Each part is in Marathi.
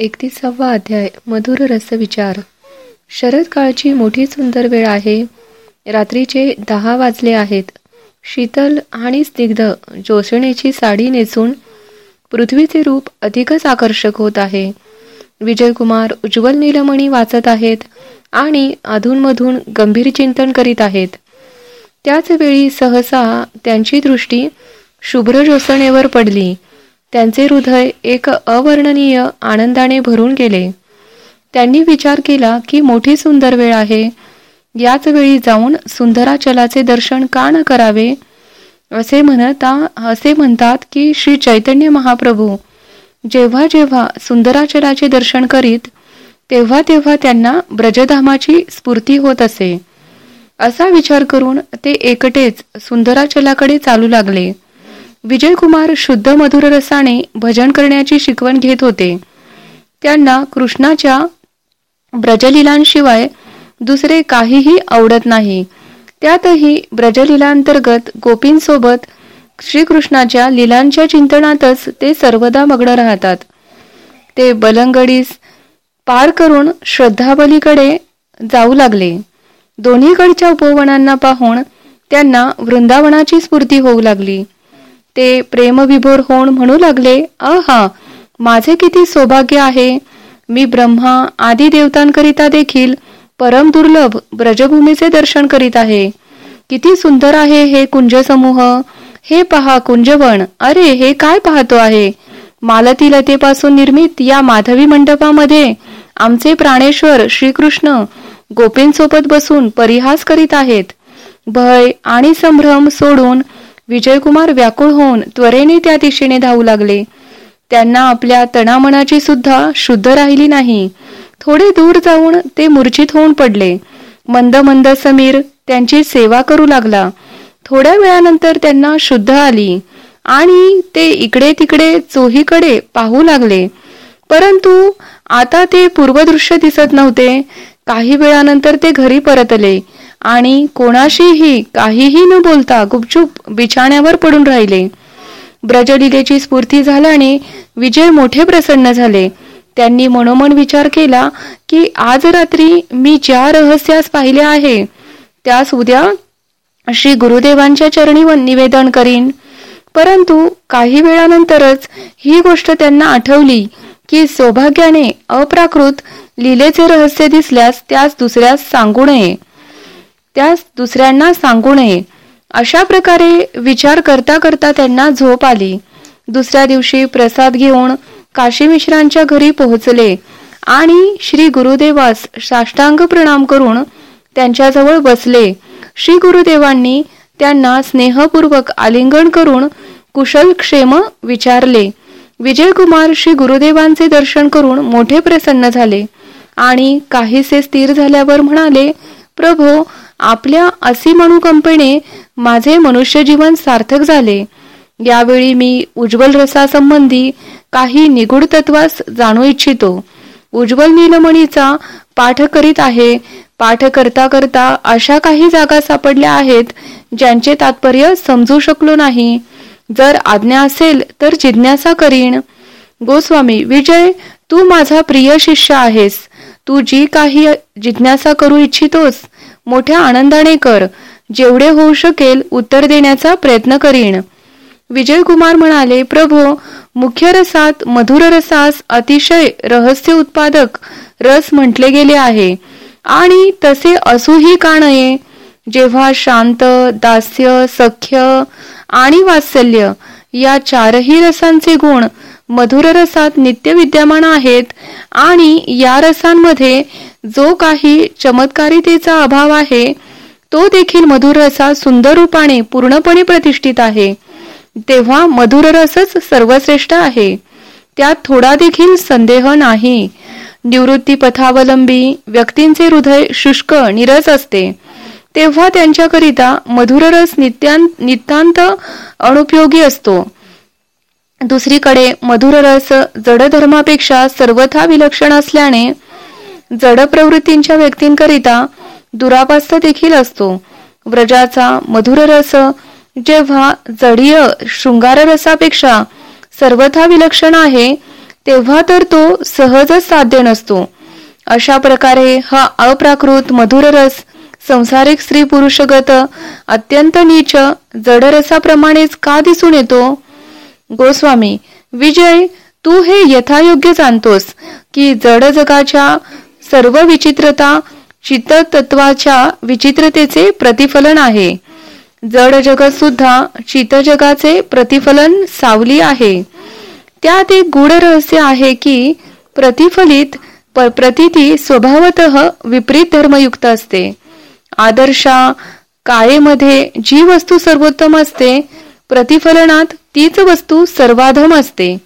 एकतीसावा अध्याय मधुर रसविचार शरद काळची मोठी सुंदर वेळ आहे. रात्रीचे दहा वाजले आहेत. शीतल आणि स्निग्ध जोसणेची साडी नेसून पृथ्वीचे रूप अधिकच आकर्षक होत आहे. विजयकुमार उज्ज्वल नीलमणी वाचत आहेत आणि अधूनमधून गंभीर चिंतन करीत आहेत. त्याच वेळी सहसा त्यांची दृष्टी शुभ्र जोसणेवर पडली. त्यांचे हृदय एक अवर्णनीय आनंदाने भरून गेले. त्यांनी विचार केला की मोठी सुंदर वेळ आहे. याच वेळी जाऊन सुंदराचलाचे दर्शन का न करावे? असे म्हणता असे म्हणतात की श्री चैतन्य महाप्रभू जेव्हा जेव्हा सुंदराचलाचे दर्शन करीत तेव्हा तेव्हा त्यांना ब्रजधामाची स्फूर्ती होत असे. असा विचार करून ते एकटेच सुंदराचलाकडे चालू लागले. विजयकुमार शुद्ध मधुर रसाने भजन करण्याची शिकवण घेत होते. त्यांना कृष्णाच्या ब्रजलीलांशिवाय दुसरे काहीही आवडत नाही. त्यातही ब्रजलीलांतर्गत गोपींसोबत श्रीकृष्णाच्या लिलांच्या चिंतनातच ते सर्वदा मग्न राहतात. ते बलंगडीस पार करून श्रद्धाबलीकडे जाऊ लागले. दोन्हीकडच्या उपवनांना पाहून त्यांना वृंदावनाची स्फूर्ती होऊ लागली. ते प्रेमविभोर होऊन म्हणू लागले अहा माझे किती सौभाग्य आहे. मी ब्रह्मा आदी देवतांकरिता देखील परम दुर्लभ ब्रजभूमीचे दर्शन करीत आहे. किती सुंदर आहे हे कुंजसमूह. हे पहा कुंजवन अरे हे काय पाहतो आहे? मालती लतेपासून निर्मित या माधवी मंडपामध्ये आमचे प्राणेश्वर श्रीकृष्ण गोपींसोबत बसून परिहास करीत आहेत. भय आणि संभ्रम सोडून विजयकुमार व्याकुळ होऊन त्वरेने त्या दिशेने धावू लागले. त्यांना आपल्या तणामनाची सुद्धा शुद्ध राहिली नाही. थोडे दूर जाऊन ते मूर्छित होऊन पडले. मंद मंद समीर त्यांची सेवा करू लागला. थोड्या वेळानंतर त्यांना शुद्ध आली आणि ते इकडे तिकडे चोहीकडे पाहू लागले. परंतु आता ते पूर्वदृश्य दिसत नव्हते. काही वेळानंतर ते घरी परतले. आणि कोणाशीही काहीही न बोलता गुपचूप बिछाण्यावर पडून राहिले. ब्रजलीलेची स्फूर्ती झाल्याने विजय मोठे प्रसन्न झाले. त्यांनी मनोमन विचार केला की आज रात्री मी ज्या रहस्यास पाहिले आहे त्यास उद्या श्री गुरुदेवांच्या चरणी निवेदन करीन. परंतु काही वेळानंतरच ही गोष्ट त्यांना आठवली की सौभाग्याने अप्राकृत लिलेचे रहस्य दिसल्यास त्यास दुसऱ्यास सांगू नये. त्यास दुसऱ्यांना सांगू नये. अशा प्रकारे विचार करता करता त्यांना झोप आली. दुसऱ्या दिवशी प्रसाद घेऊन काशी मिश्रांच्या घरी पोहोचले आणि श्री गुरुदेवास साष्टांग प्रणाम करून त्यांच्याजवळ बसले. श्री गुरुदेवांनी त्यांना स्नेहपूर्वक आलिंगन करून कुशल क्षेम विचारले. विजयकुमार श्री गुरुदेवांचे दर्शन करून मोठे प्रसन्न झाले आणि काहीसे स्थिर झाल्यावर म्हणाले प्रभो आपल्या असीम अनुकंपेने माझे मनुष्य जीवन सार्थक झाले. यावेळी मी उज्ज्वल रसासंबंधी काही निगूढ तत्वास जाणू इच्छितो. उज्ज्वल नीलमणीचा पाठ करीत आहे. पाठ करता करता अशा काही जागा सापडल्या आहेत ज्यांचे तात्पर्य समजू शकलो नाही. जर आज्ञा असेल तर जिज्ञासा करीन. गोस्वामी विजय तू माझा प्रिय शिष्य आहेस. तू जी काही जिज्ञासा करू इच्छितोस मोठ्या आनंदाने कर. जेवढे होऊ शकेल उत्तर देण्याचा प्रयत्न करीन. विजयकुमार म्हणाले प्रभो मुख्य रसात मधुर रसास अतिशय रहस्य उत्पादक रस म्हटले गेले आहे. आणि तसे असूही का नये? जेव्हा शांत दास्य सख्य आणि वात्सल्य या चारही रसांचे गुण मधुर रसात नित्य विद्यमान आहेत आणि या रसांमध्ये जो काही चमत्कारितेचा अभाव आहे तो देखील मधुर रसात सुंदर रूपाने पूर्णपणे प्रतिष्ठित आहे. तेव्हा मधुर रसच सर्वश्रेष्ठ आहे. त्यात थोडा देखील संदेह नाही. निवृत्ती पथावलंबी व्यक्तींचे हृदय शुष्क निरस असते. तेव्हा त्यांच्याकरिता मधुर रस नित्यां नितांत अनुपयोगी असतो. दुसरीकडे मधुर रस सर्वथा विलक्षण असल्याने जड प्रवृत्तींच्या व्यक्तींकरिता दुरापास्त देखील असतो. व्रजाचा मधुर रस जेव्हा जडीय शृंगार रसापेक्षा सर्वथा विलक्षण आहे तेव्हा तर तो सहजच साध्य नसतो. अशा प्रकारे हा अप्राकृत मधुर रस संसारिक स्त्री पुरुषगत अत्यंत नीच जडरसाप्रमाणेच का दिसून येतो? गोस्वामी विजय तू हे यथायोग्य जाणतोस की जड जगाच्या सर्व विचित्रता चित्तत्वाच्या विचित्रतेचे प्रतिफलन आहे. जड जगत सुद्धा चित्तजगाचे प्रतिफलन सावली आहे. त्यात एक गूढ रहस्य आहे की प्रतिफलित प्रतिती स्वभावत विपरीत धर्मयुक्त असते. आदर्शा काळेमध्ये जी वस्तू सर्वोत्तम असते प्रतिफलनात तीच वस्तू सर्वाधम असते.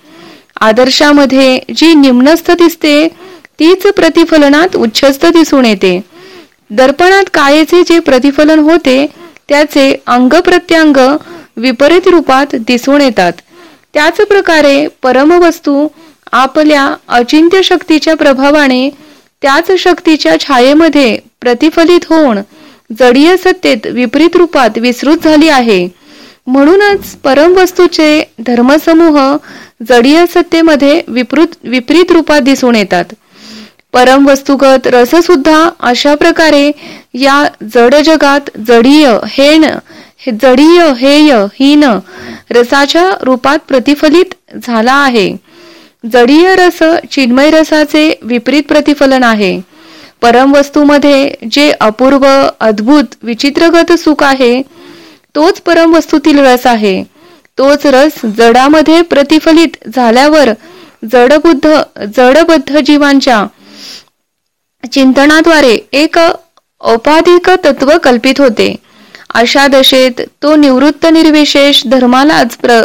आदर्शामध्ये जी निम्नस्थ दिसते तीच प्रतिफलनात उच्चस्थ दिसून येते. दर्पणात काळेचे जे प्रतिफलन होते त्याचे अंग प्रत्यंग विपरीत रूपात दिसून येतात. त्याच प्रकारे परमवस्तू आपल्या अचिंत्य शक्तीच्या प्रभावाने त्याच शक्तीच्या छायेमध्ये प्रतिफलित होऊन जडीय सत्तेत विपरीत रूपात विस्तृत झाली आहे. म्हणूनच परमवस्तूचे धर्मसमूह जडीय सत्तेमध्ये विपृत विपरीत रूपात दिसून येतात. परम वस्तुगत रस सुद्धा अशा प्रकारे या जड जगात जडीय हेण जडीय हेय हीन रसाच्या रूपात प्रतिफलित झाला आहे. जडीय रस चिन्मय रसाचे विपरीत प्रतिफलन आहे. परम वस्तूमध्ये जे अपूर्व अद्भुत विचित्रगत सुख आहे तोच परमवस्तूतील रस आहे. तोच रस जडामध्ये प्रतिफलित झाल्यावर जडबुद्ध जडबद्ध जीवांच्या चिंतनाद्वारे एक औपाधिक तत्व कल्पित होते. अशा दशेत तो निवृत्त निर्विशेष धर्मालाच प्र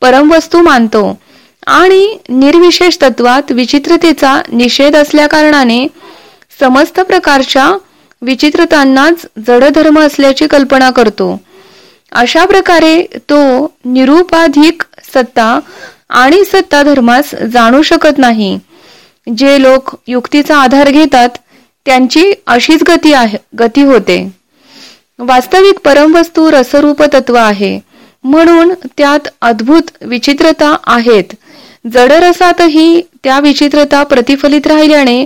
परमवस्तू मानतो. आणि निर्विशेष तत्वात विचित्रतेचा निषेध असल्या कारणाने समस्त प्रकारच्या विचित्रतांनाच जडधर्म असल्याची कल्पना करतो. अशा प्रकारे तो निरुपाधिक सत्ता आणि सत्ता धर्मास जाणू शकत नाही. जे लोक युक्तीचा आधार घेतात त्यांची अशीच गती आहे गती होते. वास्तविक परमवस्तू रसरूप तत्व आहे. म्हणून त्यात अद्भुत विचित्रता आहेत. जडरसातही त्या विचित्रता प्रतिफलित राहिल्याने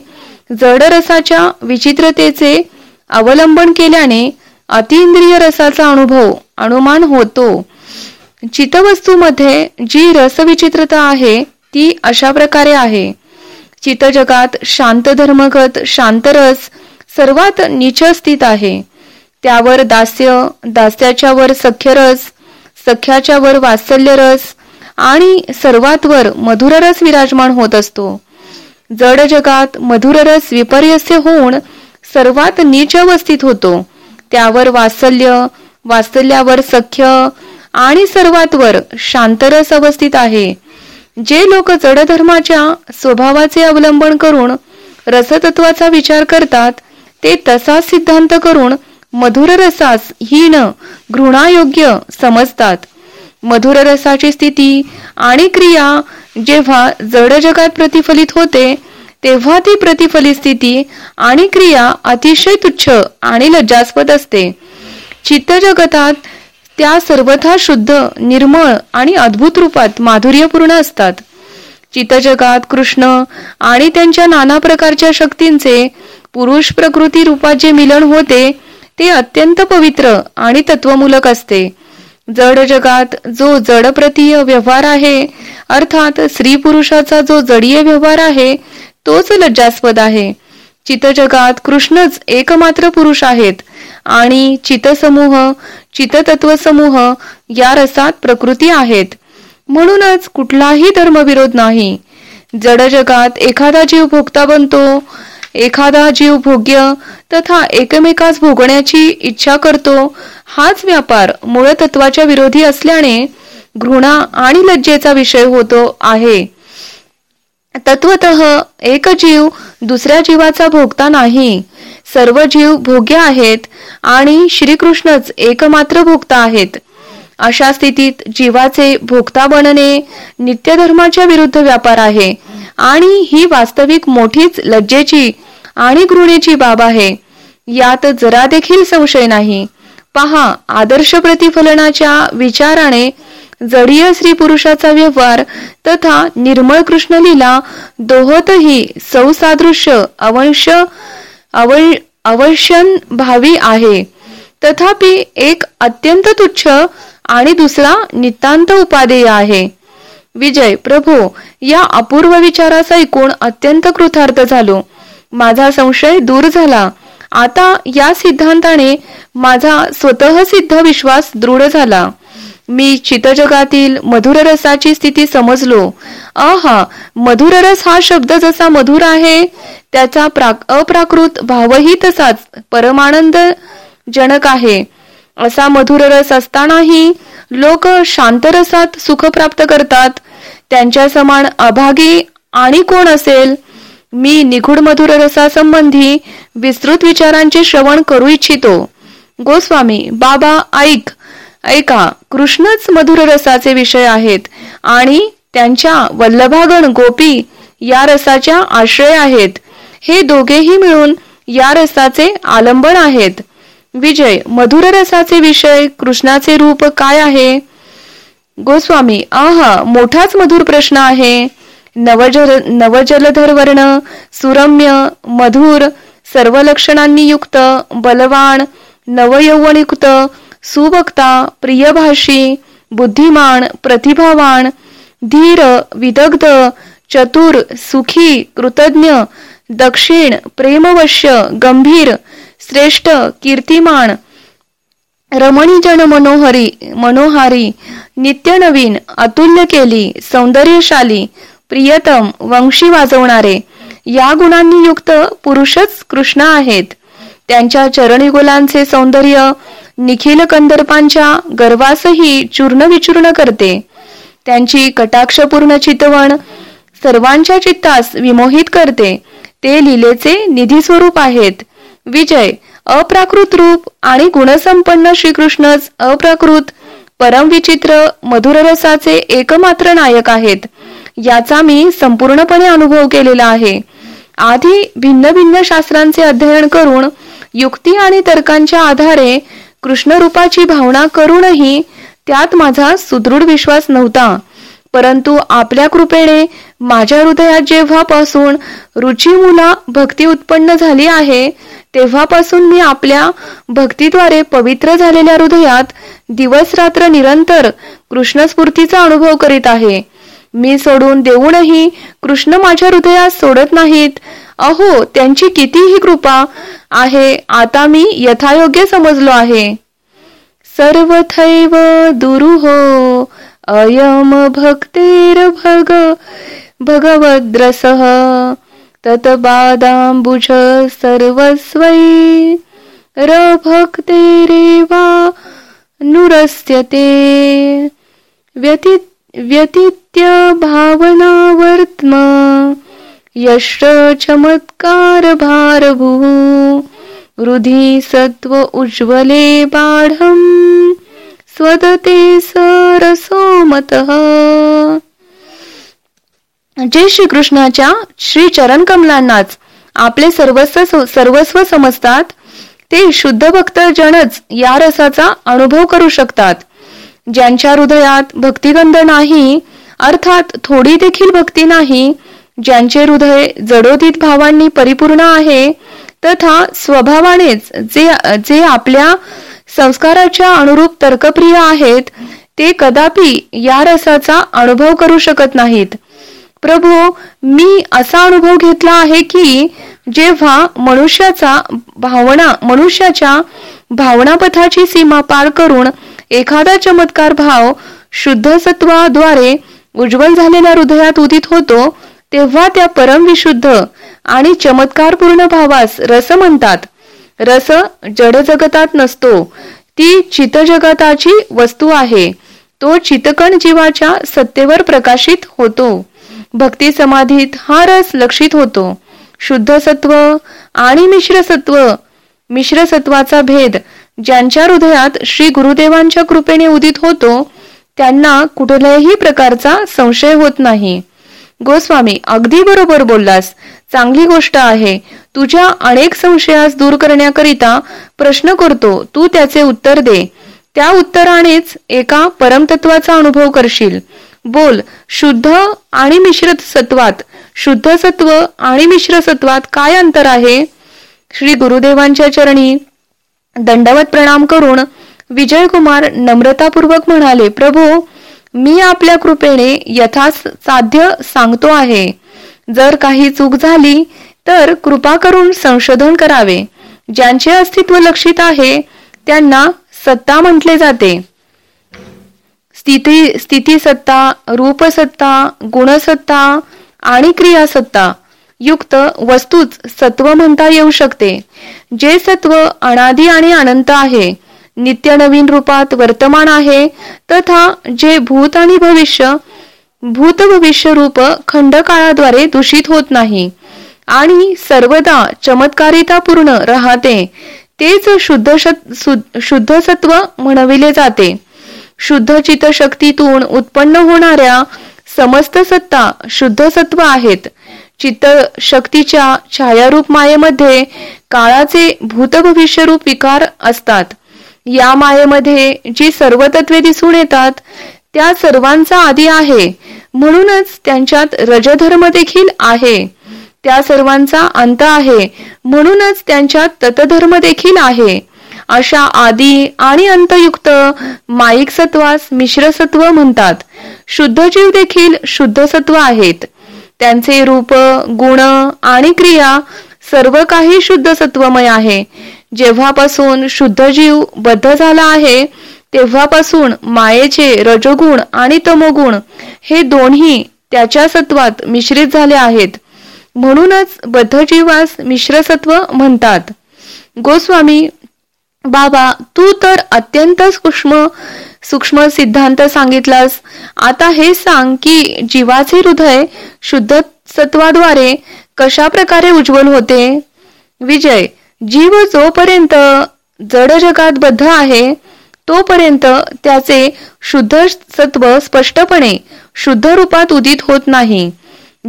जडरसाच्या विचित्रतेचे अवलंबन केल्याने अतिंद्रिय रसाचा अनुभव अनुमान होतो. चितवस्तूमध्ये जी रसविचित्रता आहे ती अशा प्रकारे आहे. चितजगात शांत धर्मगत शांतरस सर्वात नीच स्थित आहे. त्यावर दास्य दास्याच्या वर सख्यरस सख्याच्या वर वात्सल्य रस आणि सर्वात वर मधुररस विराजमान होत असतो. जड जगात मधुररस विपर्यस्य होऊन सर्वात नीच अवस्थित होतो. त्यावर वात्सल्य वात्सल्यावर सख्य आणि सर्वात वर शांतरस अवस्थित आहे. जे लोक जडधर्माच्या स्वभावाचे अवलंबन करून रसतत्वाचा विचार करतात ते तसाच सिद्धांत करून मधुर रसास हीन घृणायोग्य समजतात. मधुर रसाची स्थिती आणि क्रिया जेव्हा जड जगात प्रतिफलित होते तेव्हा ती प्रतिफलित स्थिती आणि क्रिया अतिशय तुच्छ आणि लज्जास्पद असते. चित्त जगतात त्या सर्वथा शुद्ध निर्मळ आणि अद्भुत रूपात माधुर्यपूर्ण असतात. चितजगात कृष्ण आणि त्यांच्या नाना प्रकारच्या शक्तींचे पुरुष प्रकृती रूपात जे मिलन होते ते अत्यंत पवित्र आणि तत्वमूलक असते. जड जगात जो जडप्रतीय व्यवहार आहे अर्थात स्त्री पुरुषाचा जो जडीय व्यवहार आहे तोच लज्जास्पद आहे. चितजगात कृष्णच एकमात्र पुरुष आहेत. आणि चितसमूह चिततत्वसमूह या रसात प्रकृती आहेत. म्हणूनच कुठलाही धर्मविरोध नाही. जड जगात एखादा जीव भोगता बनतो एखादा जीव भोग्य तथा एकमेकास भोगण्याची इच्छा करतो हाच व्यापार मूळ तत्वाच्या विरोधी असल्याने घृणा आणि लज्जेचा विषय होतो आहे. तत्वत एक जीव दुसऱ्या जीवाचा भोगता नाही. सर्व जीव भोग्य आहेत आणि श्रीकृष्णच एकमात्र भोगता आहेत. अशा स्थितीत जीवाचे भोगता बनणे नित्य धर्माच्या विरुद्ध व्यापार आहे आणि ही वास्तविक मोठीच लज्जेची आणि घृणेची बाब आहे. यात जरा देखील संशय नाही. पहा आदर्श प्रतिफलनाच्या विचाराने जडीय स्त्री पुरुषाचा व्यवहार तथा निर्मळ कृष्णलीला दोहतही सौसादृश्य अवंश अवश्यन भावी आहे. तथापि एक अत्यंत तुच्छ आणि दुसरा नितांत उपादेय आहे. विजय प्रभू या अपूर्व विचाराचा ऐकून अत्यंत कृतार्थ झालो. माझा संशय दूर झाला. आता या सिद्धांताने माझा स्वतः सिद्ध विश्वास दृढ झाला. मी चितजगातील मधुर रसाची स्थिती समजलो. आहा मधुर रस हा शब्द जसा मधुर आहे त्याचा अप्राकृत भावही तसाच परमानंद जनक आहे. असा मधुर रस असतानाही लोक शांत रसात सुख प्राप्त करतात. त्यांच्या समान अभागी आणि कोण असेल? मी निगूढ मधुर रसासंबंधी विस्तृत विचारांचे श्रवण करू इच्छितो. गोस्वामी बाबा ऐक. ऐका कृष्णच मधुर रसाचे विषय आहेत आणि त्यांच्या वल्लभागण गोपी या रसाच्या आश्रय आहेत. हे दोघेही मिळून या रसाचे आलंबन आहेत. विजय मधुर रसाचे विषय कृष्णाचे रूप काय आहे? गोस्वामी आहा मोठाच मधुर प्रश्न आहे. नवजल नवजलधर वर्ण सुरम्य मधुर सर्व लक्षणांनी युक्त बलवान नवयौवनयुक्त सुवक्ता प्रियभाषी बुद्धिमान प्रतिभावान धीर विदग्ध चतुर सुखी कृतज्ञ दक्षिण प्रेमवश्य गंभीर श्रेष्ठ कीर्तिमान रमणीजन मनोहरी मनोहारी नित्य नवीन अतुल्य केली सौंदर्यशाली प्रियतम वंशी वाजवणारे या गुणांनी युक्त पुरुषच कृष्ण आहेत. त्यांच्या चरणयुगुलांचे सौंदर्य निखिल कंदर्पांच्या गर्वासही चूर्ण विचूर्ण करते. त्यांची कटाक्षपूर्ण चितवण सर्वांच्या चित्तास विमोहित करते. ते लिलेचे निधी स्वरूप आहेत. विजय अप्राकृत रूप आणि गुणसंपन्न श्रीकृष्णच अप्राकृत परमविचित्र मधुररसाचे एकमात्र नायक आहेत. याचा मी संपूर्णपणे अनुभव केलेला आहे. आधी भिन्न भिन्न शास्त्रांचे अध्ययन करून युक्ती आणि तर्कांच्या आधारे कृष्णरूपाची भावना करूनही त्यात माझा सुदृढ विश्वास नव्हता. परंतु आपल्या कृपेने माझ्या हृदयात जेव्हापासून रुचिमुला भक्ती उत्पन्न झाली आहे तेव्हापासून मी आपल्या भक्तीद्वारे पवित्र झालेल्या हृदयात दिवस रात्र निरंतर कृष्णस्फूर्तीचा अनुभव करीत आहे. मी सोडून देऊनही कृष्ण माझ्या हृदयात सोडत नाहीत. अहो त्यांची कितीही कृपा आहे. आता मी यथायोग्य समजलो आहे. सर्वथैव दुरुहो अयम भक्तेर भग भगवद्रसः ततबादाम्बुज सर्वस्वै रभक्तेरेवा नुरस्यते। व्यति व्यतीत्य भावनावर्त्म यश चमत्कार भारभू हृदि सत्व उज्ज्वले बाढम् स्वदते सरसोमतः। जे श्रीकृष्णाच्या श्री चरण कमलांनाच आपले सर्वस्व सर्वस्व समजतात ते शुद्ध भक्त जनच या रसाचा अनुभव करू शकतात. ज्यांच्या हृदयात भक्तिगंध नाही अर्थात थोडी देखील भक्ती नाही ज्यांचे हृदय जडोदित भावांनी परिपूर्ण आहे तथा स्वभावानेच जे जे आपल्या संस्काराच्या अनुरूप तर्कप्रिय आहेत ते कदापि या रसाचा अनुभव करू शकत नाहीत. प्रभू मी असा अनुभव घेतला आहे की जेव्हा मनुष्याचा भावना मनुष्याच्या भावनापथाची सीमा पार करून एखादा चमत्कार भाव शुद्ध सत्वाद्वारे उज्ज्वल झालेल्या हृदयात उदित होतो तेव्हा त्या परमविशुद्ध आणि चमत्कारपूर्ण भावास रस म्हणतात. रस जड जगतात नसतो. ती चितजगताची वस्तू आहे. तो चितकण जीवाच्या सत्तेवर प्रकाशित होतो. भक्ती समाधीत हा रस लक्षित होतो. शुद्ध सत्व आणि मिश्र सत्व मिश्र सत्वाचा भेद ज्यांच्या हृदयात श्री गुरुदेवांच्या कृपेने उदित होतो त्यांना कुठल्याही प्रकारचा संशय होत नाही. गोस्वामी अगदी बरोबर बोललास. चांगली गोष्ट आहे. तुझ्या अनेक संशयास दूर करण्याकरिता प्रश्न करतो तू त्याचे उत्तर दे. त्या उत्तरानेच एका परमतत्वाचा अनुभव करशील. बोल शुद्ध आणि मिश्र सत्वात. शुद्ध सत्व आणि मिश्र सत्वात काय अंतर आहे? श्री गुरुदेवांच्या चरणी दंडवत प्रणाम करून विजयकुमार नम्रतापूर्वक म्हणाले प्रभू मी आपल्या कृपेने यथा साध्य सांगतो आहे. जर काही चूक झाली तर कृपा करून संशोधन करावे. ज्यांचे अस्तित्व लक्षित आहे त्यांना सत्ता म्हटले जाते. स्थिती स्थिती सत्ता रूपसत्ता गुणसत्ता आणि क्रियासत्ता युक्त वस्तूच सत्व म्हणता येऊ शकते. जे सत्व अनादी आणि अनंत आहे नित्य नवीन रूपात वर्तमान आहे तथा जे भूत आणि भविष्य भूत भविष्य रूप खंडकाळाद्वारे दूषित होत नाही. आणि सर्वदा चमत्कारिता पूर्ण राहते. तेच शुद्ध शुद्ध सत्व म्हणविले जाते. शुद्ध चित शक्तीतून उत्पन्न होणाऱ्या समस्त सत्ता शुद्ध सत्व आहेत. चित्त शक्तीच्या छायारूप मायेमध्ये काळाचे भूत भविष्य रूप विकार असतात. या मायेमध्ये जी सर्व तत्वे दिसून येतात त्या सर्वांचा आधी आहे. म्हणूनच त्यांच्यात रजधर्म देखील आहे. त्या सर्वांचा अंत आहे. म्हणूनच त्यांच्यात ततधर्म देखील आहे. अशा आदी आणि अंतयुक्त माईक सत्वास मिश्र सत्व म्हणतात. शुद्ध जीव देखील शुद्ध सत्व आहेत. त्यांचे रूप गुण आणि क्रिया सर्व काही शुद्ध सत्वमय आहे. जेव्हापासून शुद्ध जीव बद्ध झाला आहे तेव्हापासून मायेचे रजगुण आणि तमोगुण हे दोन्ही त्याच्या सत्वात मिश्रित झाले आहेत. म्हणूनच बद्ध जीवास मिश्र सत्व म्हणतात. गोस्वामी बाबा तू तर अत्यंत सूक्ष्म सूक्ष्म सिद्धांत सांगितलास. आता हे सांग की जीवाचे हृदय शुद्ध सत्वाद्वारे कशा प्रकारे उज्ज्वल होते? विजय जीव जोपर्यंत जड जगात बद्ध आहे तोपर्यंत त्याचे शुद्ध सत्व स्पष्टपणे शुद्ध रूपात उदित होत नाही.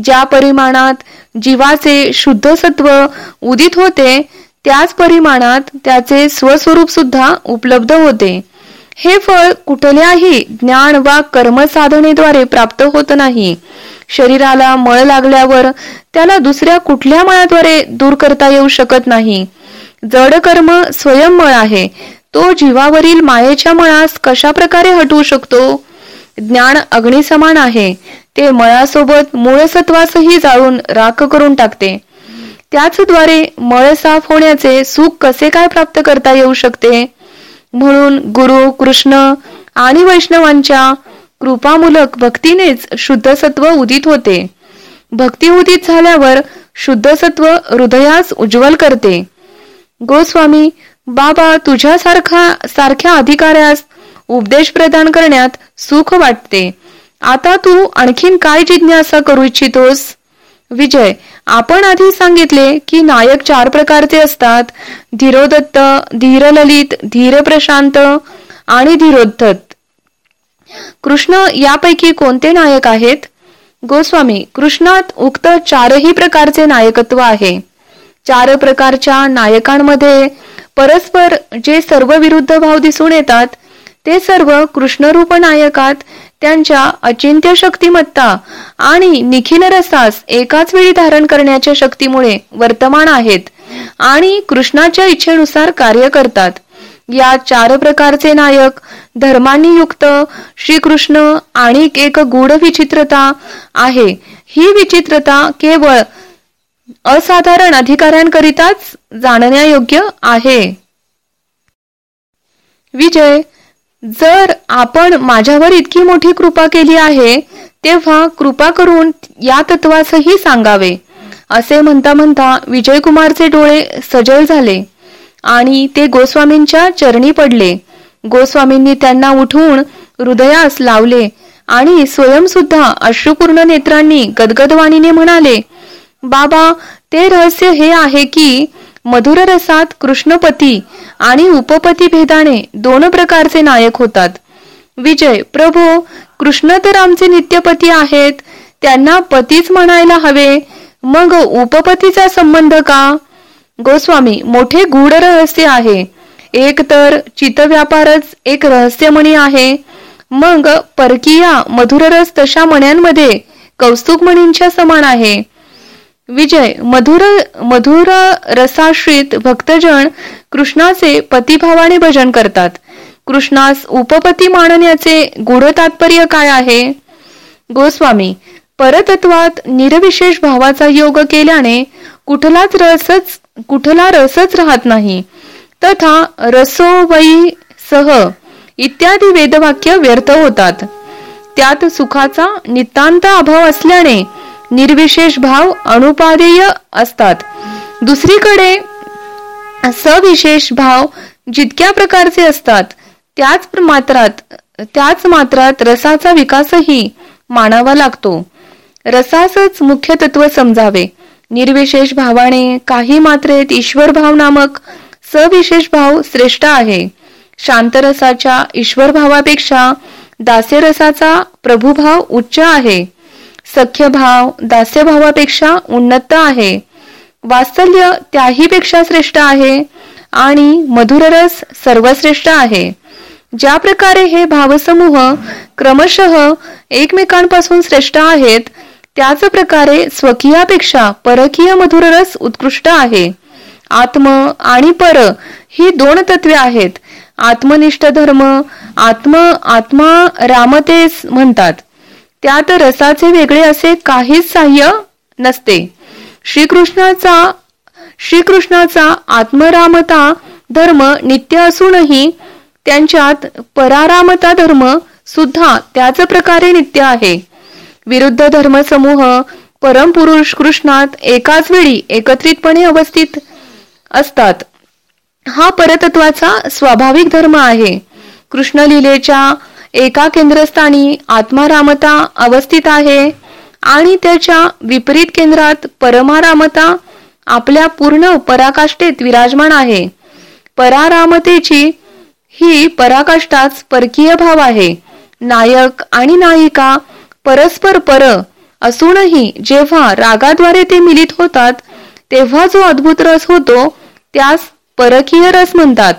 ज्या परिमाणात जीवाचे शुद्ध सत्व उदित होते त्याच परिमाणात त्याचे स्वस्वरूप सुद्धा उपलब्ध होते. हे फळ कुठल्याही ज्ञान वा कर्म साधनेद्वारे प्राप्त होत नाही. शरीराला मळ लागल्यावर त्याला दुसऱ्या कुठल्या मळाद्वारे दूर करता येऊ शकत नाही. जड कर्म स्वयंमळ आहे. तो जीवावरील मायेच्या मळास कशा प्रकारे हटवू शकतो? ज्ञान अग्निसमान आहे. ते मळासोबत मूळसत्वासही जाळून राख करून टाकते. त्याचद्वारे मळ साफ होण्याचे सुख कसे काय प्राप्त करता येऊ शकते? म्हणून गुरु कृष्ण आणि वैष्णवांच्या कृपामूलक भक्तीनेच शुद्ध सत्व उदित होते. भक्ती उदित झाल्यावर शुद्ध सत्व हृदयास उज्ज्वल करते. गोस्वामी बाबा तुझ्यासारखा सारख्या अधिकाऱ्यास उपदेश प्रदान करण्यात सुख वाटते. आता तू आणखीन काय जिज्ञासा करू इच्छितोस? विजय आपण आधी सांगितले की नायक चार प्रकारचे असतात. धीरोदत्त धीरललित धीर प्रशांत आणि धीरोद्धत. कृष्ण यापैकी कोणते नायक आहेत? गोस्वामी कृष्णात उक्त चारही प्रकारचे नायकत्व आहे. चार प्रकारच्या नायकांमध्ये परस्पर जे सर्व विरुद्ध भाव दिसून येतात ते सर्व कृष्णरूप नायकात त्यांच्या अचिंत्य शक्तिमत्ता आणि निखिल रसास एकाच वेळी धारण करण्याच्या शक्तीमुळे वर्तमान आहेत आणि कृष्णाच्या इच्छेनुसार कार्य करतात. या चार प्रकारचे नायक धर्मांनी युक्त श्रीकृष्ण आणि एक गूढ विचित्रता आहे. ही विचित्रता केवळ असाधारण अधिकाऱ्यांकरिताच जाणण्यायोग्य आहे. विजय जर आपण माझ्यावर इतकी मोठी कृपा केली आहे तेव्हा कृपा करून या तत्वासही सांगावे. असे म्हणता म्हणता विजयकुमारचे डोळे सजल झाले. आणि ते गोस्वामींच्या चरणी पडले. गोस्वामींनी त्यांना उठवून हृदयास लावले आणि स्वयंसुद्धा अश्रुपूर्ण नेत्रांनी गदगदवाणीने म्हणाले बाबा ते रहस्य हे आहे की मधुर रसात कृष्णपती आणि उपपती भेदाने दोन प्रकारचे नायक होतात. विजय प्रभू कृष्ण तर आमचे नित्यपती आहेत त्यांना पतीच म्हणायला हवे मग उपपतीचा संबंध का? गोस्वामी मोठे गूढ रहस्य आहे. एक तर चितव्यापारच एक रहस्यमणी आहे. मग परकीया मधुररस तशा मण्यांमध्ये कौस्तुक म्हणींच्या समान आहे. विजय मधुर मधुर रसाश्रित भक्तजन कृष्णाचे पतिभावाने भजन करतात. कृष्णास उपपती मानण्याचे गुढ तात्पर्य काय आहे? गोस्वामी परतत्वात निरविशेष भावाचा योग केल्याने कुठलाच रसच कुठला रसच राहत नाही. तथा रसोवई सह इत्यादी वेदवाक्य व्यर्थ होतात. त्यात सुखाचा नितांत अभाव असल्याने निर्विशेष भाव अनुपादेय असतात. दुसरीकडे सविशेष भाव जितक्या प्रकारचे असतात त्याच मात्रात त्याच मात्रात रसाचा विकासही मानावा लागतो. रसासच मुख्य तत्व समजावे. निर्विशेष भावाने काही मात्रेत ईश्वर भाव नामक सविशेष भाव श्रेष्ठ आहे. शांतरसाच्या ईश्वर भावापेक्षा दास्यरसाचा प्रभुभाव उच्च आहे. सख्य भाव दास्य भावापेक्षा उन्नत आहे. वात्सल्य त्याही पेक्षा श्रेष्ठ आहे आणि मधुररस सर्वश्रेष्ठ आहे. ज्या प्रकारे हे भावसमूह क्रमशः एकमेकांपासून श्रेष्ठ आहेत त्याच प्रकारे स्वकीयापेक्षा परकीय मधुर रस उत्कृष्ट आहे. आत्म आणि पर ही दोन तत्वे आहेत. आत्मनिष्ठ धर्म आत्म आत्मा रामतेस म्हणतात. त्यात रसाचे वेगळे असे काहीच साह्य नसते. श्रीकृष्णाचा श्रीकृष्णाचा आत्मरामता धर्म नित्य असूनही त्यांच्यात परारामता धर्म सुद्धा त्याच प्रकारे नित्य आहे. विरुद्ध धर्मसमूह परमपुरुष कृष्णात एकाच वेळी एकत्रितपणे अवस्थित असतात. हा परतत्वाचा स्वाभाविक धर्म आहे. कृष्ण लिलेच्या एका केंद्रस्थानी आत्मारामता अवस्थित आहे आणि त्याच्या विपरीत केंद्रात परमारामता आपल्या पूर्ण पराकाष्ठेत विराजमान आहे. परारामतेची ही पराकाष्ठाच परकीय भाव आहे. नायक आणि नायिका परस्पर पर असूनही जेव्हा रागाद्वारे ते मिलित होतात तेव्हा जो अद्भुत रस होतो त्यास परकीय रस म्हणतात.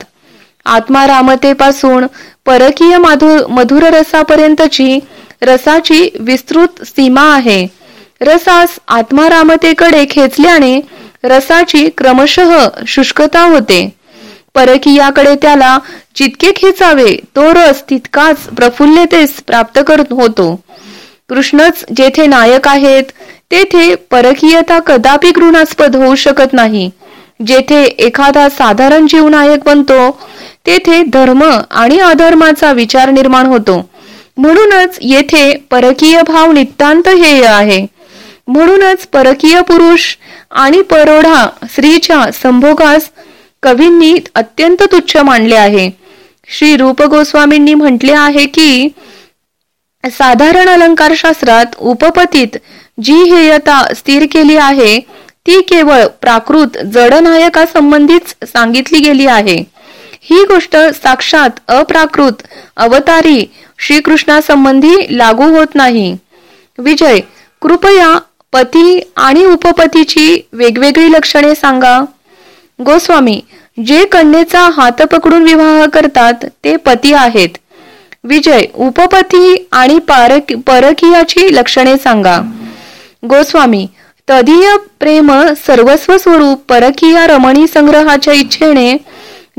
आत्मारामतेपासून परकीय माधुर मधुर रसापर्यंतची रसाची विस्तृत सीमा आहे. रसास आत्मारामतेकडे खेचल्याने रसाची क्रमशः शुष्कता होते. परकीयाकडे त्याला जितके खेचावे तो रस तितकाच प्रफुल्लतेस प्राप्त करत होतो. कृष्णच जेथे नायक आहेत तेथे परकीयता कदापि घृणास्पद होऊ शकत नाही. जेथे एखादा साधारण जीव नायक बनतो तेथे धर्म आणि अधर्माचा विचार निर्माण होतो. म्हणूनच येथे परकीय भाव नितांत हेय आहे. म्हणूनच परकीय पुरुष आणि परोढा स्त्रीच्या संभोगास कवींनी अत्यंत तुच्छ मानले आहे. श्री रूप गोस्वामींनी म्हटले आहे की साधारण अलंकार शास्त्रात उपपतीत जी हेयता स्थिर केली आहे ती केवळ प्राकृत जडनायका संबंधीच सांगितली गेली आहे. ही गोष्ट साक्षात अप्राकृत अवतारी श्रीकृष्णासंबंधी लागू होत नाही. विजय कृपया पती आणि उपपतीची वेगवेगळी लक्षणे सांगा. गोस्वामी जे कन्येचा हात पकडून विवाह करतात ते पती आहेत. विजय उपपथी आणि परकीयाची लक्षणे सांगा. गोस्वामी तदीय प्रेम सर्वस्व स्वरूप परकीय रमणी संग्रहाच्या इच्छेने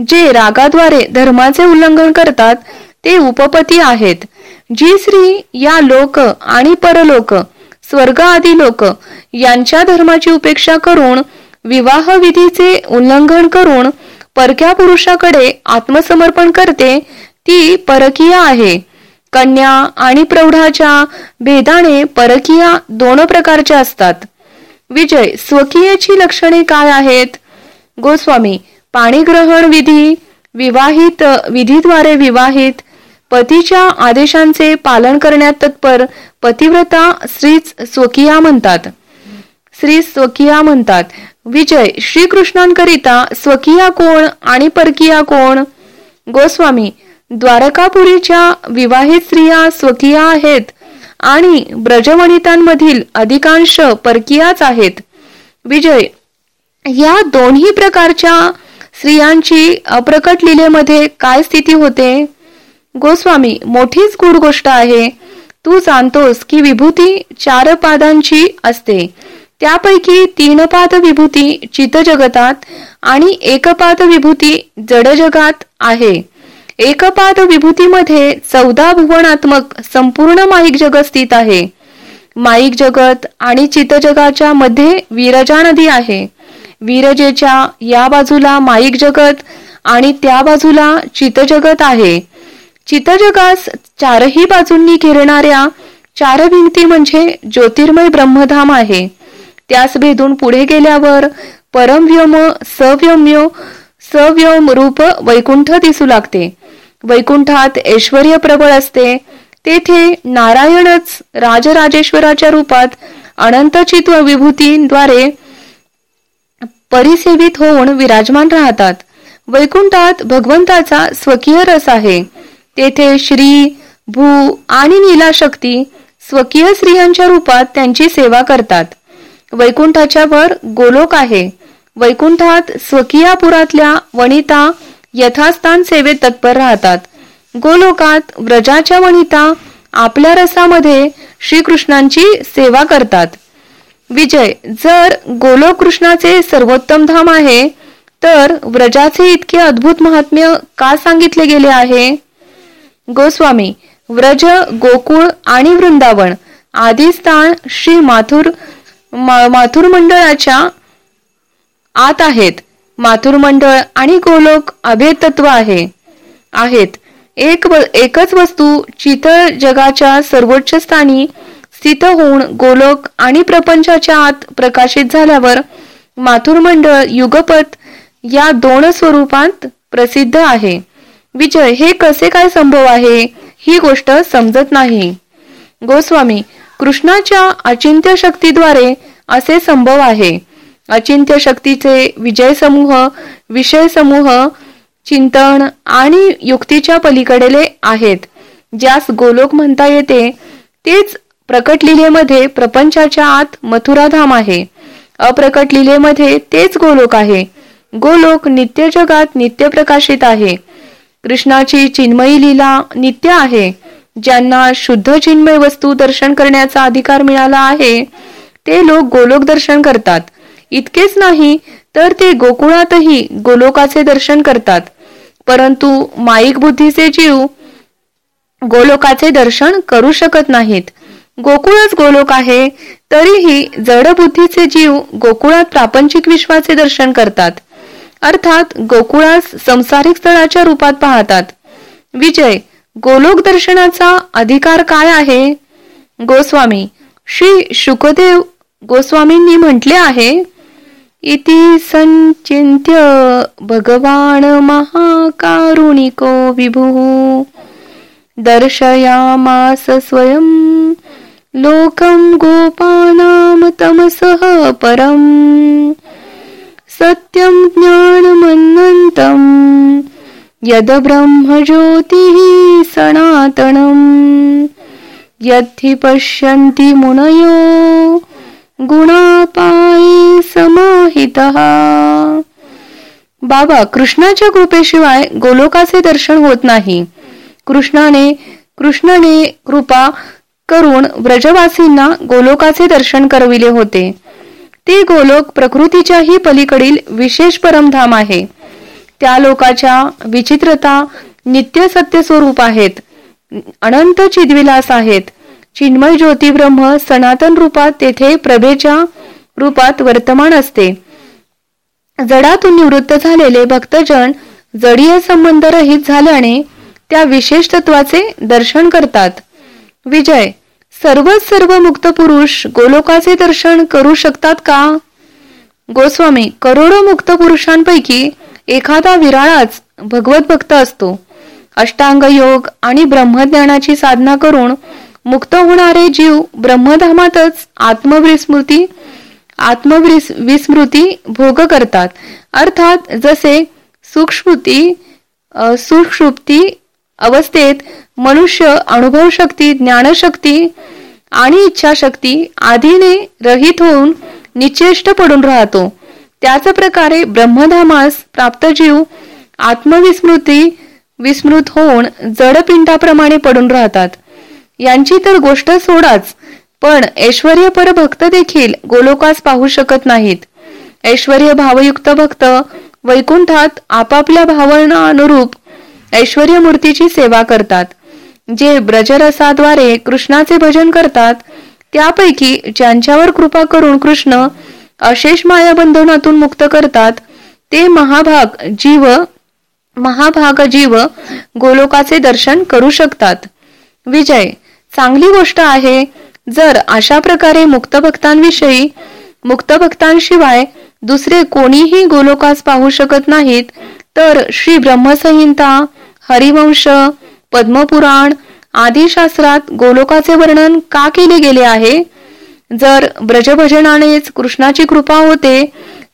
जे रागाद्वारे धर्माचे उल्लंघन करतात ते उपपती आहेत. जी श्री या लोक आणि परलोक स्वर्ग आदी लोक यांच्या धर्माची उपेक्षा करून विवाह विधीचे उल्लंघन करून परक्या पुरुषाकडे आत्मसमर्पण करते ती परकीय आहे. कन्या आणि प्रौढाच्या भेदाने परकीया दोन प्रकारच्या असतात. विजय स्वकीयची लक्षणे काय आहेत? गोस्वामी पाणीग्रहण विधी विवाहित विधीद्वारे विवाहित पतीच्या आदेशांचे पालन करण्यात तत्पर पतिव्रता स्त्रीच स्वकीया म्हणतात. श्री स्वकीया म्हणतात. विजय श्रीकृष्णांकरिता स्वकीया कोण आणि परकीया कोण? गोस्वामी द्वारकापुरीच्या विवाहित स्त्रिया स्वकीया आहेत आणि ब्रजवणितांमधील अधिकांश परकीयाच आहेत. विजय या दोन्ही प्रकारच्या स्त्रियांची अप्रकट लिलेमध्ये काय स्थिती होते? गोस्वामी मोठीच गूढ गोष्ट आहे. तू जाणतोस की विभूती चार पादांची असते. त्यापैकी तीन पाद विभूती चितजगतात आणि एकपाद विभूती जडजगात आहे. एकपाद विभूतीमध्ये चौदा भुवनात्मक संपूर्ण माईक जगत स्थित आहे. माईक जगत आणि चितजगाच्या मध्ये विरजा नदी आहे. विरजेच्या या बाजूला माईक जगत आणि त्या बाजूला चितजगत आहे. चितजगास चारही बाजूंनी घेरणाऱ्या चार भिंती म्हणजे ज्योतिर्मय ब्रह्मधाम आहे. त्यास भेदून पुढे गेल्यावर परमव्योम सव्योम्य सव्योम रूप वैकुंठ दिसू लागते. वैकुंठात ऐश्वर प्रबळ असते. तेथे नारायणच राजराजेश्वराच्या रूपात अनंत चित्व विभूतींद्वारे परिसेवित होऊन विराजमान राहतात. वैकुंठात भगवंताचा स्वकीय रस आहे. तेथे श्री भू आणि नीला शक्ती स्वकीय स्त्रियांच्या रूपात त्यांची सेवा करतात. वैकुंठाच्या वर गोलोक आहे. वैकुंठात स्वकीयापुरातल्या वनिता यथास्थान सेवेत तत्पर राहतात. गोलोकात व्रजाच्या वनिता आपल्या रसामध्ये श्रीकृष्णांची सेवा करतात. विजय जर गोलोक कृष्णाचे सर्वोत्तम धाम आहे तर व्रजाचे इतके अद्भुत महात्म्य का सांगितले गेले आहे? गोस्वामी व्रज गोकुळ आणि वृंदावन आदी स्थान श्री माथुर माथुर मंडळाच्या आत आहेत. माथुर मंडळ आणि गोलोक अभेतत्व आहे. आहेत. एक एकच वस्तू चितळ जगाच्या सर्वोच्च स्थानी स्थित होऊन गोलोक आणि प्रपंचाच्या आत प्रकाशित झाल्यावर माथुर मंडळ युगपत या दोन स्वरूपात प्रसिद्ध आहे. विजय हे कसे काय संभव आहे? ही गोष्ट समजत नाही. गोस्वामी कृष्णाच्या अचिंत्य शक्तीद्वारे असे संभव आहे. अचिंत्य शक्तीचे विजय समूह विषय समूह चिंतन आणि युक्तीच्या पलीकडेले आहेत. ज्यास गोलोक म्हणता येते तेच प्रकट लिलेमध्ये प्रपंचाच्या आत मथुराधाम आहे. अप्रकट लिलेमध्ये तेच गोलोक आहे. गोलोक नित्य जगात नित्य प्रकाशित आहे. कृष्णाची चिन्मयी लीला नित्य आहे. ज्यांना शुद्ध चिन्मय वस्तू दर्शन करण्याचा अधिकार मिळाला आहे ते लोक गोलोक दर्शन करतात. इतकेच नाही तर ते गोकुळातही गोलोकाचे दर्शन करतात. परंतु माईक बुद्धीचे जीव गोलोकाचे दर्शन करू शकत नाहीत. गोकुळच गोलोक आहे तरीही जड बुद्धीचे जीव गोकुळात प्रापंचिक विश्वाचे दर्शन करतात. अर्थात गोकुळास संसारिक स्थळाच्या रूपात पाहतात. विजय गोलोक दर्शनाचा अधिकार काय आहे? गोस्वामी श्री शुकदेव गोस्वामींनी म्हटले आहे इति संचिंत्य भगवान महाकारुणिको विभुः। दर्शयामास स्वयं लोकं गोपानां तमसः परम्। सत्यं ज्ञानमन्नन्तं यद ब्रह्मज्योतिः सनातनम्। यद्धि पश्यन्ति मुनयो गुणापायी समाहित। बाबा कृष्णाच्या कृपेशिवाय गोलोकाचे दर्शन होत नाही. कृष्णाने कृष्णाने कृपा करून व्रजवासींना गोलोकाचे दर्शन करविले होते. ते गोलोक प्रकृतीच्याही पलीकडील विशेष परमधाम आहे. त्या लोकाच्या विचित्रता नित्य सत्य स्वरूप आहेत. अनंत चिदविलास आहेत. चिन्मय ज्योतिब्रह्म सनातन रूपात तेथे प्रभेच्या रूपात वर्तमान असते. जडातून निवृत्त झालेले भक्तजन जडीय संबंध रहित झाल्याने त्या विशेष तत्वाचे दर्शन करतात. विजय सर्वच सर्व मुक्त पुरुष गोलोकाचे दर्शन करू शकतात का? गोस्वामी करोडो मुक्त पुरुषांपैकी एखादा विराळाच भगवत भक्त असतो. अष्टांग योग आणि ब्रह्मज्ञानाची साधना करून मुक्त होणारे जीव ब्रह्मधामातच आत्मविस्मृती आत्मविस्मृती भोग करतात. अर्थात जसे सूक्ष्मती सुक्षुप्ती अवस्थेत मनुष्य अनुभव शक्ती ज्ञानशक्ती आणि इच्छाशक्ती आधीने रहित होऊन निचेष्ट पडून राहतो. त्याच प्रकारे ब्रह्मधामास प्राप्त जीव आत्मविस्मृती विस्मृत होऊन जडपिंडाप्रमाणे पडून राहतात. यांची तर गोष्ट सोडाच पण ऐश्वर भक्त देखील गोलोकास पाहू शकत नाहीत. ऐश्वर्य भावयुक्त भक्त वैकुंठात आपापल्या भावना अनुरूप ऐश्वर्य मूर्तीची सेवा करतात. जे ब्रजरसाद्वारे कृष्णाचे भजन करतात त्यापैकी ज्यांच्यावर कृपा करून कृष्ण अशेष मायाबंधनातून मुक्त करतात ते महाभाग जीव महाभाग जीव गोलोकाचे दर्शन करू शकतात. विजय चांगली गोष्ट आहे. जर अशा प्रकारे मुक्त भक्तांविषयी मुक्त भक्तांशिवाय दुसरे कोणीही गोलोकास पाहू शकत नाहीत तर श्री ब्रह्मसंहिता हरिवंश पद्मपुराण आदी शास्त्रात गोलोकाचे वर्णन का केले गेले आहे? जर ब्रजभजनानेच कृष्णाची कृपा होते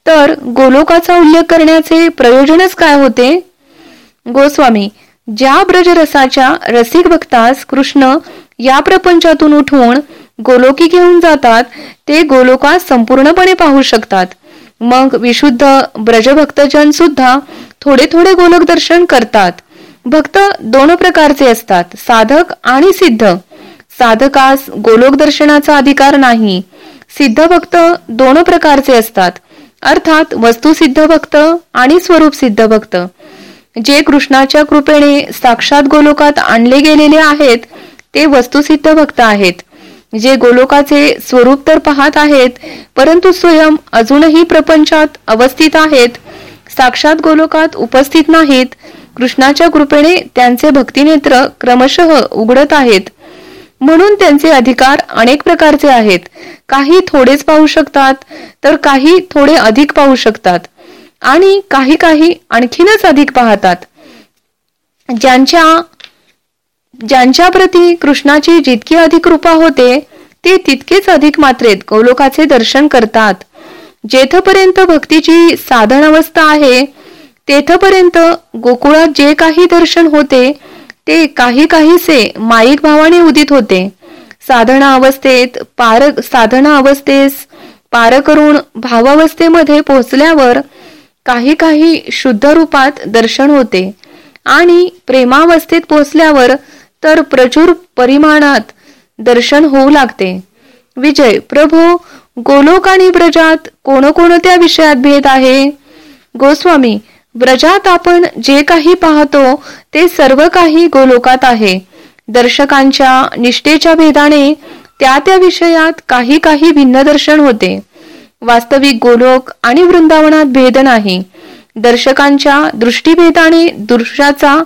तर गोलोकाचा उल्लेख करण्याचे प्रयोजनच काय होते? गोस्वामी ज्या ब्रजरसाच्या रसिक भक्तास कृष्ण या प्रपंचातून उठवून गोलोकी घेऊन जातात. ते गोलोकास संपूर्णपणे पाहू शकतात. मग विशुद्ध ब्रजभक्तजन सुद्धा थोडे थोडे गोलक दर्शन करतात. भक्त दोन प्रकारचे असतात साधक आणि सिद्ध. साधकास गोलोक दर्शनाचा अधिकार नाही. सिद्ध भक्त दोन प्रकारचे असतात अर्थात वस्तुसिद्ध भक्त आणि स्वरूप सिद्ध भक्त. जे कृष्णाच्या कृपेने साक्षात गोलोकात आणले गेलेले आहेत ते वस्तुसिद्ध भक्त आहेत. जे गोलोकाचे स्वरूप तर पाहत आहेत परंतु स्वयं अजूनही प्रपंचात अवस्थित आहेत. साक्षात गोलोकात उपस्थित नाहीत. कृष्णाच्या कृपेने त्यांचे भक्तिनेत्र क्रमशः उघडत आहेत. म्हणून त्यांचे अधिकार अनेक प्रकारचे आहेत. काही थोडेच पाहू शकतात तर काही थोडे अधिक पाहू शकतात. आणि काही काही आणखीनच अधिक पाहतात. ज्यांच्या ज्यांच्या प्रती कृष्णाची जितकी अधिक कृपा होते ते तितकेच अधिक मात्रेत गोलोकाचे दर्शन करतात. जेथपर्यंत भक्तीची साधन अवस्था आहे तेथपर्यंत गोकुळात जे काही दर्शन होते ते काही काहीसे माईक भावाने उदित होते. साधना अवस्थेत पार साधना अवस्थेस पार करून भावावस्थेमध्ये पोहोचल्यावर काही काही शुद्ध रूपात दर्शन होते. आणि प्रेमावस्थेत पोहोचल्यावर तर प्रचुर परिमाणात दर्शन होऊ लागते. विजय प्रभू गोलोक आणि ब्रजात कोणकोणत्या विषयात भेद आहे? गोस्वामी ब्रजात आपण जे काही पाहतो ते सर्व काही गोलोकात आहे. दर्शकांच्या निष्ठेच्या भेदाने त्या त्या विषयात काही काही भिन्न दर्शन होते. वास्तविक गोलोक आणि वृंदावनात भेद नाही. दर्शकांच्या दृष्टीभेदाने दृश्याचा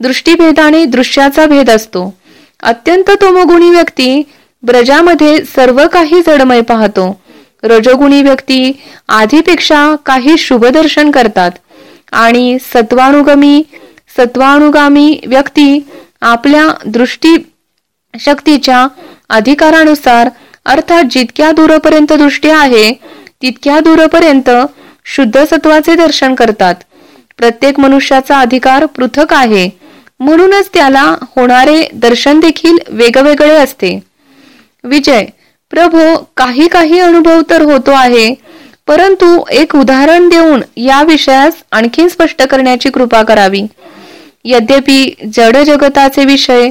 दृष्टीभेदाने दृश्याचा भेद असतो. अत्यंत तोमगुणी व्यक्ती ब्रजामध्ये सर्व काही जडमय पाहतो. रजोगुणी व्यक्ती आधीपेक्षा काही शुभदर्शन करतात. आणि सत्वानुगमी सत्वानुगामी व्यक्ती आपल्या दृष्टी शक्तीच्या अधिकारानुसार अर्थात जितक्या दूरपर्यंत दृष्टी आहे तितक्या दूरपर्यंत शुद्ध सत्वाचे दर्शन करतात. प्रत्येक मनुष्याचा अधिकार पृथक आहे. म्हणूनच त्याला होणारे दर्शन देखील वेगवेगळे असते. विजय प्रभो काही काही अनुभव तर होतो आहे परंतु एक उदाहरण देऊन या विषयास आणखी स्पष्ट करण्याची कृपा करावी. यद्यपि जड जगताचे विषय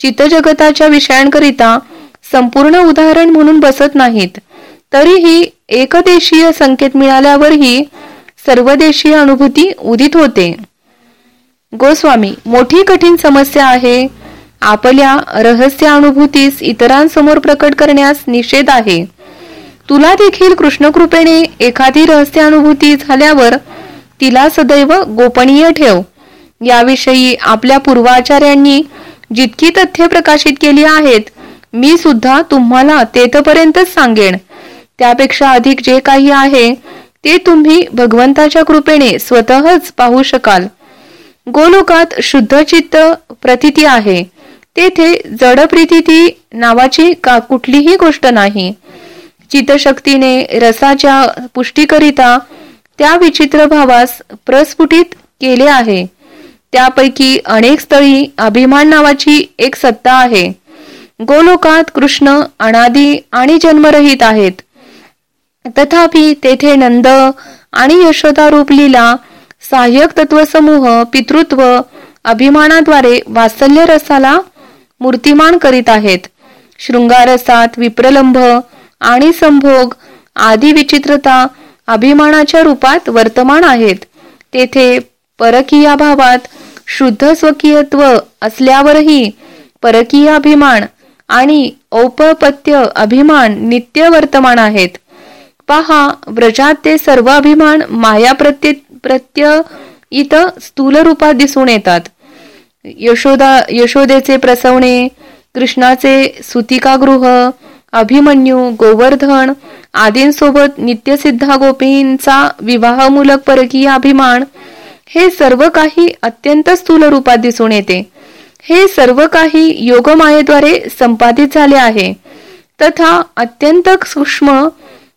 चितजगताच्या विषयांकरिता संपूर्ण उदाहरण म्हणून बसत नाहीत तरीही एकदेशीय संकेत मिळाल्यावरही सर्वदेशीय अनुभूती उदित होते. गोस्वामी मोठी कठीण समस्या आहे. आपल्या रहस्य अनुभूतीस इतरांसमोर प्रकट करण्यास निषेध आहे. तुला देखील कृष्णकृपेने एखादी रहस्य अनुभूती झाल्यावर तिला सदैव गोपनीय ठेव. याविषयी आपल्या पूर्वाचार्यांनी जितकी तथ्य प्रकाशित केली आहेत मी सुद्धा तुम्हाला तेथपर्यंतच सांगेन. त्यापेक्षा अधिक जे काही आहे ते तुम्ही भगवंताच्या कृपेने स्वतःच पाहू शकाल. गोलोकात शुद्ध चित्त प्रतिती आहे. तेथे जड प्रीती नावाची का कुठलीही गोष्ट नाही. चितशक्तीने रसाच्या पुष्टीकरिता त्या विचित्र भावास प्रस्फुटित केले आहे. त्यापैकी अनेक स्थळी अभिमान नावाची एक सत्ता आहे. गोलोकात कृष्ण अनादी आणि जन्मरहित आहेत. तथापि तेथे नंद आणि यशोदा रूप लिला सहाय्यक तत्वसमूह पितृत्व अभिमानाद्वारे वात्सल्य रसाला मूर्तिमान करीत आहेत. शृंगारसात विप्रलंभ आणि संभोग आदी विचित्रता अभिमानाच्या रूपात वर्तमान आहेत. तेथे परकीय भावात शुद्ध स्वकीयत्व असल्यावरही परकीय अभिमान आणि औपपत्य अभिमान नित्य वर्तमान आहेत. पहा व्रजात ते सर्व अभिमान माया प्रत्येक प्रत्य इथं स्थूल रूपात दिसून येतात. यशोदा यशोदेचे प्रसवणे कृष्णाचे सुतिकागृह अभिमन्यू गोवर्धन आदींसोबत नित्यसिद्धा गोपींचा विवाहमूलक परकीय अभिमान हे सर्व काही अत्यंत स्थूल रूपात दिसून येते. हे सर्व काही योगमायेद्वारे संपादित झाले आहे. तथा अत्यंत सूक्ष्म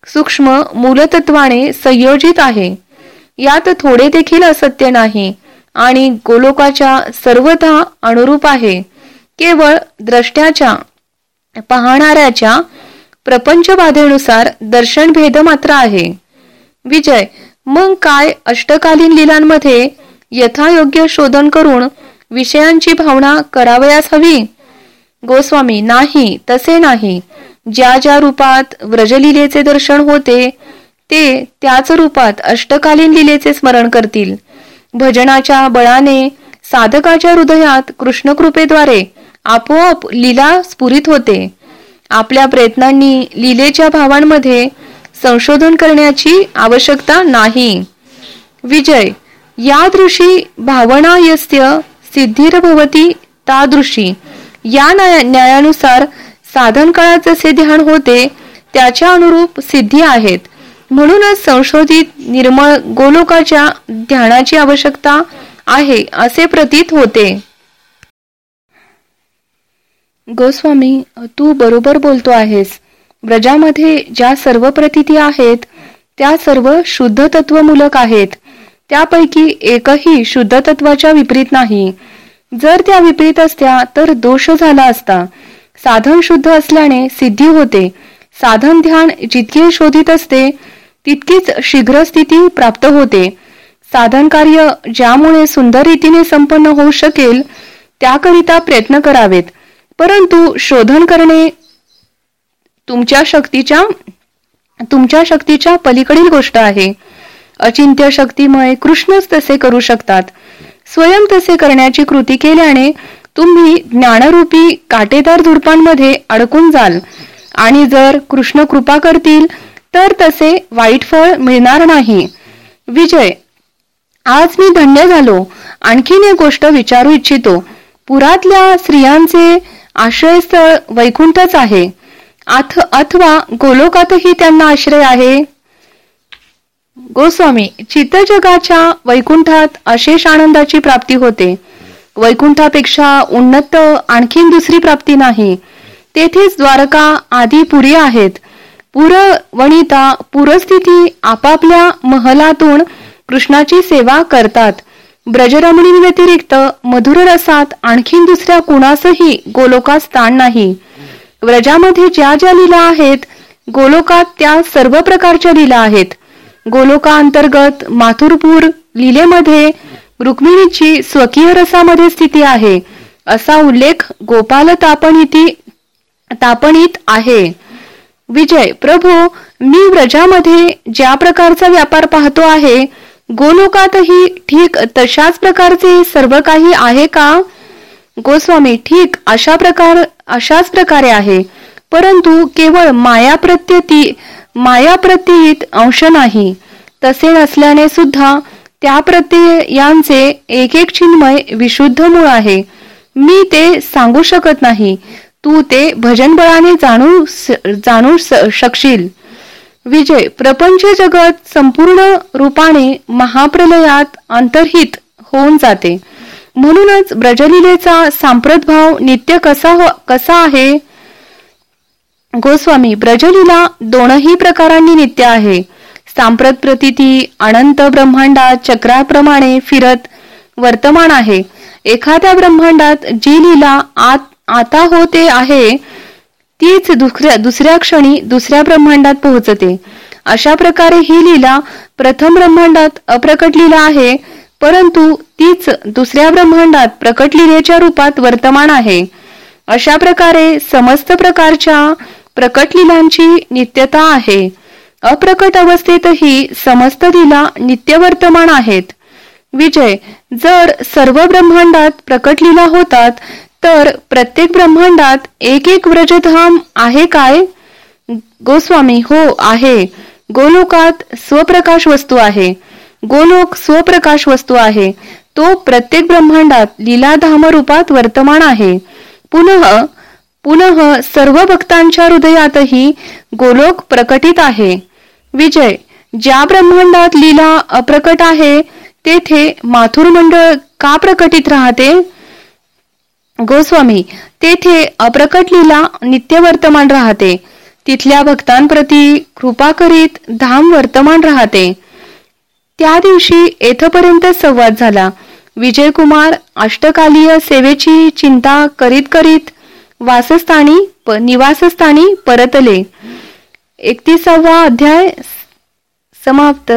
सूक्ष्म मूलतत्वाने संयोजित आहे. यात थोडे देखील असत्य नाही. आणि गोलोकाच्या सर्वथा अनुरूप आहे. केवळ द्रष्ट्याच्या पाहणाऱ्याच्या प्रपंचबाधेनुसार दर्शन भेद मात्र आहे. विजय मग काय अष्टकालीन लिलांमध्ये यथायोग्य शोधन करून विषयांची भावना करावयास हवी? गोस्वामी नाही तसे नाही. ज्या ज्या रूपात व्रजलीलेचे दर्शन होते ते त्याच रूपात अष्टकालीन लिलेचे स्मरण करतील. भजनाच्या बळाने साधकाच्या हृदयात कृष्णकृपेद्वारे आपोआप लीला स्फुरित होते. आपल्या प्रयत्नांनी लीलेच्या भावांमध्ये संशोधन करण्याची आवश्यकता नाही. विजय या दृशी भावना यस्य तादृशी या न्यायानुसार साधन काळात जसे ध्यान होते त्याच्या अनुरूप सिद्धी आहेत. म्हणूनच संशोधित निर्मळ गोलोकाच्या ध्यानाची आवश्यकता आहे असे प्रतीत होते. गोस्वामी तू बरोबर बोलतो आहेस. ब्रजामध्ये ज्या सर्व प्रतिती आहेत त्या सर्व शुद्ध तत्वमूलक आहेत. त्यापैकी एकही शुद्ध तत्वाच्या विपरीत नाही. जर त्या विपरीत असत्या तर दोष झाला असता. साधन शुद्ध असल्याने सिद्धी होते. साधन ध्यान जितके शोधित असते तितकीच शीघ्र स्थिती प्राप्त होते. साधन कार्य ज्यामुळे सुंदर रीतीने संपन्न होऊ शकेल त्याकरिता प्रयत्न करावेत. परंतु शोधन करणे तुमच्या शक्तीच्या तुमच्या शक्तीच्या पलीकडील गोष्ट आहे. अचिंत्य शक्तीमुळे कृष्णच तसे करू शकतात. स्वयं तसे करण्याची कृती केल्याने तुम्ही ज्ञानरूपी काटेदार झुडपांमध्ये अडकून जाल. आणि जर कृष्ण कृपा करतील तर तसे वाईट फळ मिळणार नाही. विजय आज मी धन्य झालो. आणखीन एक गोष्ट विचारू इच्छितो. पुरातल्या स्त्रियांचे आश्रयस्थळ वैकुंठच आहे. अथवा गोलोकातही त्यांना आश्रय आहे? गोस्वामी चित्त जगाच्या वैकुंठात अशेष आनंदाची प्राप्ती होते. वैकुंठापेक्षा उन्नत आणखीन दुसरी प्राप्ती नाही. तेथेच द्वारका आदी पुरी आहेत. पुरवणिता पुरस्थिती आपापल्या महलातून कृष्णाची सेवा करतात. ब्रजरमणी व्यतिरिक्त मधुर रसात आणखीन दुसऱ्या कुणासही गोलोकात स्थान नाही. व्रजामध्ये ज्या ज्या लीला आहेत गोलोकात त्या सर्व प्रकारच्या लीला आहेत. गोलोका अंतर्गत माथुरपूर लीलेमध्ये रुक्मिणीची स्वकीय रसामध्ये स्थिती आहे. असा उल्लेख गोपाल तापणिती तापणीत आहे. विजय प्रभू मी व्रजामध्ये ज्या प्रकारचा व्यापार पाहतो आहे गोलोकातही ठीक तशाच प्रकारचे सर्व काही आहे का? गोस्वामी ठीक अशा प्रकार अशाच प्रकारे आहे. परंतु केवळ माया प्रत्यती माया प्रत्ययित अंश नाही. तसे नसल्याने सुद्धा त्या प्रत्ययांचे एक एक चिन्मय विशुद्ध मूळ आहे. मी ते सांगू शकत नाही. तू ते भजनबळाने जाणू जाणू शकशील. विजय प्रपंच जगत संपूर्ण रूपाने महाप्रलयात अंतर्हित होऊन जाते. म्हणूनच ब्रजलीलेचा सांप्रत भाव नित्य कसा हो कसा आहे? गोस्वामी ब्रजलीला दोनही प्रकारांनी नित्य आहे. सांप्रत प्रतिती अनंत ब्रह्मांडात चक्राप्रमाणे फिरत वर्तमान आहे. एखाद्या ब्रह्मांडात जी लीला आत आता होते आहे तीच दुसऱ्या दुसऱ्या क्षणी दुसऱ्या ब्रह्मांडात पोहोचते. अशा प्रकारे ही लीला प्रथम ब्रह्मांडात अप्रकट लीला आहे परंतु तीच दुसऱ्या ब्रह्मांडात प्रकट लिलेच्या रूपात वर्तमान आहे. अशा प्रकारे समस्त प्रकारच्या प्रकट लिलांची नित्यता आहे. अप्रकट अवस्थेतही समस्त लिला नित्य वर्तमान आहेत. विजय जर सर्व ब्रह्मांडात प्रकट लिला होतात तर प्रत्येक ब्रह्मांडात एक एक व्रजधाम आहे काय? गोस्वामी हो आहे. गोलोकात स्वप्रकाश वस्तू आहे. गोलोक स्वप्रकाश वस्तू आहे. तो प्रत्येक ब्रह्मांडात लीलाधाम रूपात वर्तमान आहे. पुनः पुनः सर्व भक्तांच्या हृदयातही गोलोक प्रकटित आहे. विजय ज्या ब्रह्मांडात लीला अप्रकट आहे तेथे माथुर मंडळ का प्रकटित राहते? गोस्वामी तेथे अप्रकट लीला नित्य वर्तमान राहते. तिथल्या भक्तांप्रती कृपा करीत धाम वर्तमान राहते. त्या दिवशी येथपर्यंत संवाद झाला. विजयकुमार अष्टकालीय सेवेची चिंता करीत करीत वासस्थानी निवासस्थानी परतले. एकतीसावा अध्याय समाप्त.